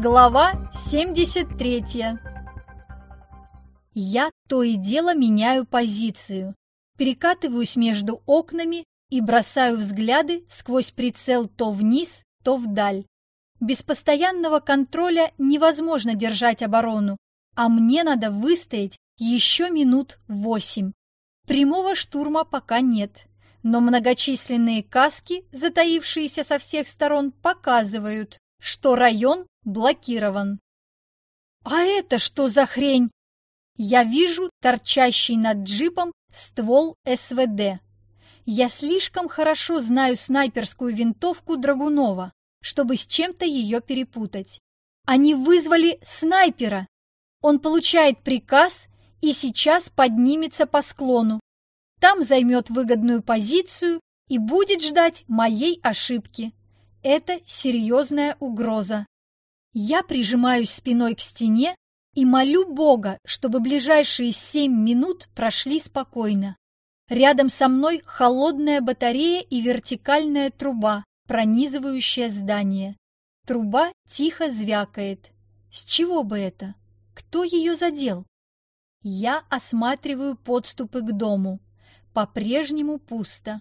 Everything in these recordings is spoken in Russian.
Глава 73 Я то и дело меняю позицию, перекатываюсь между окнами и бросаю взгляды сквозь прицел то вниз, то вдаль. Без постоянного контроля невозможно держать оборону, а мне надо выстоять еще минут восемь. Прямого штурма пока нет, но многочисленные каски, затаившиеся со всех сторон, показывают, что район блокирован. А это что за хрень? Я вижу торчащий над джипом ствол СВД. Я слишком хорошо знаю снайперскую винтовку Драгунова, чтобы с чем-то ее перепутать. Они вызвали снайпера. Он получает приказ и сейчас поднимется по склону. Там займет выгодную позицию и будет ждать моей ошибки. Это серьезная угроза. Я прижимаюсь спиной к стене и молю Бога, чтобы ближайшие семь минут прошли спокойно. Рядом со мной холодная батарея и вертикальная труба, пронизывающая здание. Труба тихо звякает. С чего бы это? Кто ее задел? Я осматриваю подступы к дому. По-прежнему пусто.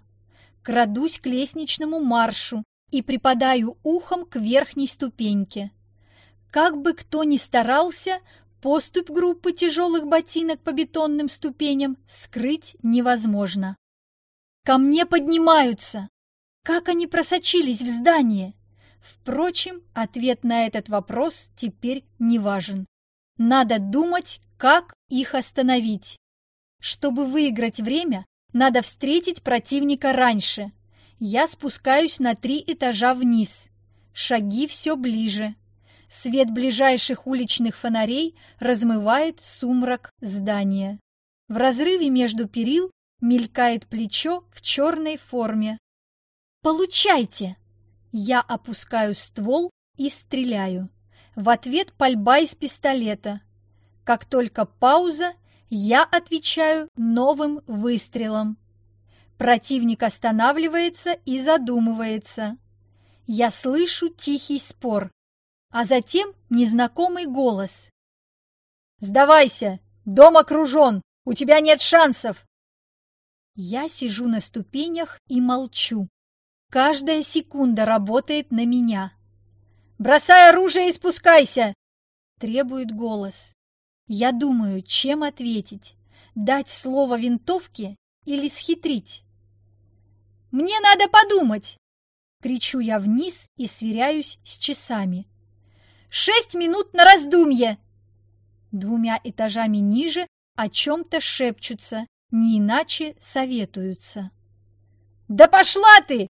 Крадусь к лестничному маршу и припадаю ухом к верхней ступеньке. Как бы кто ни старался, поступь группы тяжелых ботинок по бетонным ступеням скрыть невозможно. Ко мне поднимаются! Как они просочились в здание? Впрочем, ответ на этот вопрос теперь не важен. Надо думать, как их остановить. Чтобы выиграть время, надо встретить противника раньше. Я спускаюсь на три этажа вниз. Шаги все ближе. Свет ближайших уличных фонарей размывает сумрак здания. В разрыве между перил мелькает плечо в черной форме. «Получайте!» Я опускаю ствол и стреляю. В ответ пальба из пистолета. Как только пауза, я отвечаю новым выстрелом. Противник останавливается и задумывается. Я слышу тихий спор а затем незнакомый голос. «Сдавайся! Дом окружен! У тебя нет шансов!» Я сижу на ступенях и молчу. Каждая секунда работает на меня. «Бросай оружие и спускайся!» – требует голос. Я думаю, чем ответить. Дать слово винтовке или схитрить? «Мне надо подумать!» Кричу я вниз и сверяюсь с часами. Шесть минут на раздумье!» Двумя этажами ниже о чем-то шепчутся, не иначе советуются. «Да пошла ты!»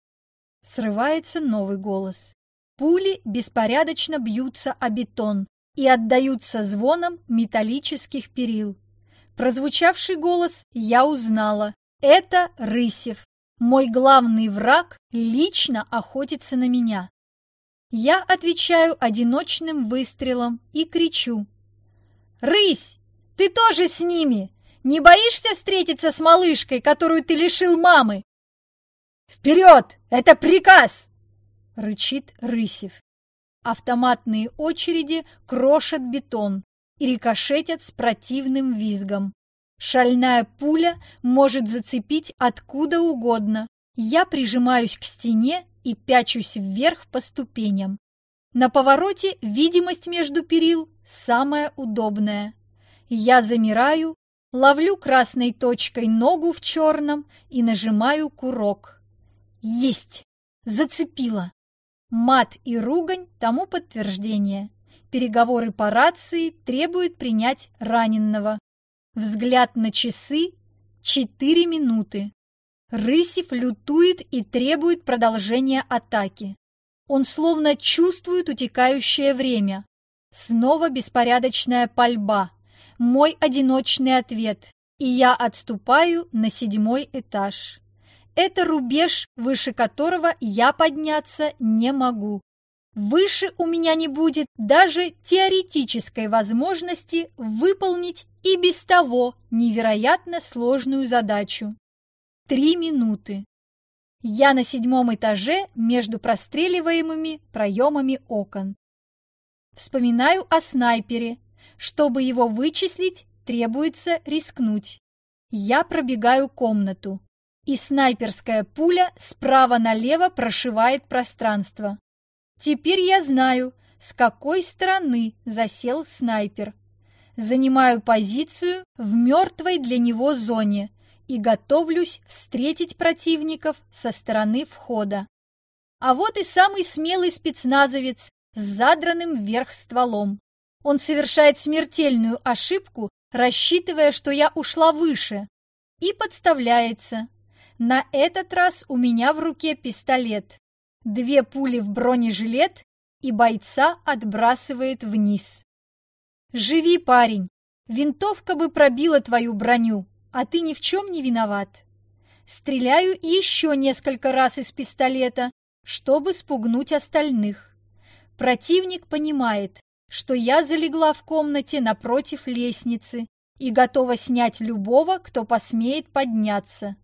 Срывается новый голос. Пули беспорядочно бьются о бетон и отдаются звоном металлических перил. Прозвучавший голос я узнала. Это Рысев. Мой главный враг лично охотится на меня. Я отвечаю одиночным выстрелом и кричу. «Рысь, ты тоже с ними! Не боишься встретиться с малышкой, которую ты лишил мамы?» «Вперед! Это приказ!» — рычит Рысев. Автоматные очереди крошат бетон и рикошетят с противным визгом. Шальная пуля может зацепить откуда угодно. Я прижимаюсь к стене и пячусь вверх по ступеням. На повороте видимость между перил самая удобная. Я замираю, ловлю красной точкой ногу в черном и нажимаю курок. Есть! Зацепила! Мат и ругань тому подтверждение. Переговоры по рации требуют принять раненного. Взгляд на часы – четыре минуты. Рысев лютует и требует продолжения атаки. Он словно чувствует утекающее время. Снова беспорядочная пальба. Мой одиночный ответ. И я отступаю на седьмой этаж. Это рубеж, выше которого я подняться не могу. Выше у меня не будет даже теоретической возможности выполнить и без того невероятно сложную задачу. Три минуты. Я на седьмом этаже между простреливаемыми проемами окон. Вспоминаю о снайпере. Чтобы его вычислить, требуется рискнуть. Я пробегаю комнату, и снайперская пуля справа налево прошивает пространство. Теперь я знаю, с какой стороны засел снайпер. Занимаю позицию в мертвой для него зоне и готовлюсь встретить противников со стороны входа. А вот и самый смелый спецназовец с задранным вверх стволом. Он совершает смертельную ошибку, рассчитывая, что я ушла выше, и подставляется. На этот раз у меня в руке пистолет. Две пули в бронежилет, и бойца отбрасывает вниз. «Живи, парень! Винтовка бы пробила твою броню, а ты ни в чем не виноват!» Стреляю еще несколько раз из пистолета, чтобы спугнуть остальных. Противник понимает, что я залегла в комнате напротив лестницы и готова снять любого, кто посмеет подняться.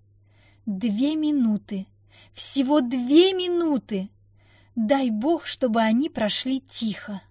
Две минуты. Всего две минуты. Дай бог, чтобы они прошли тихо.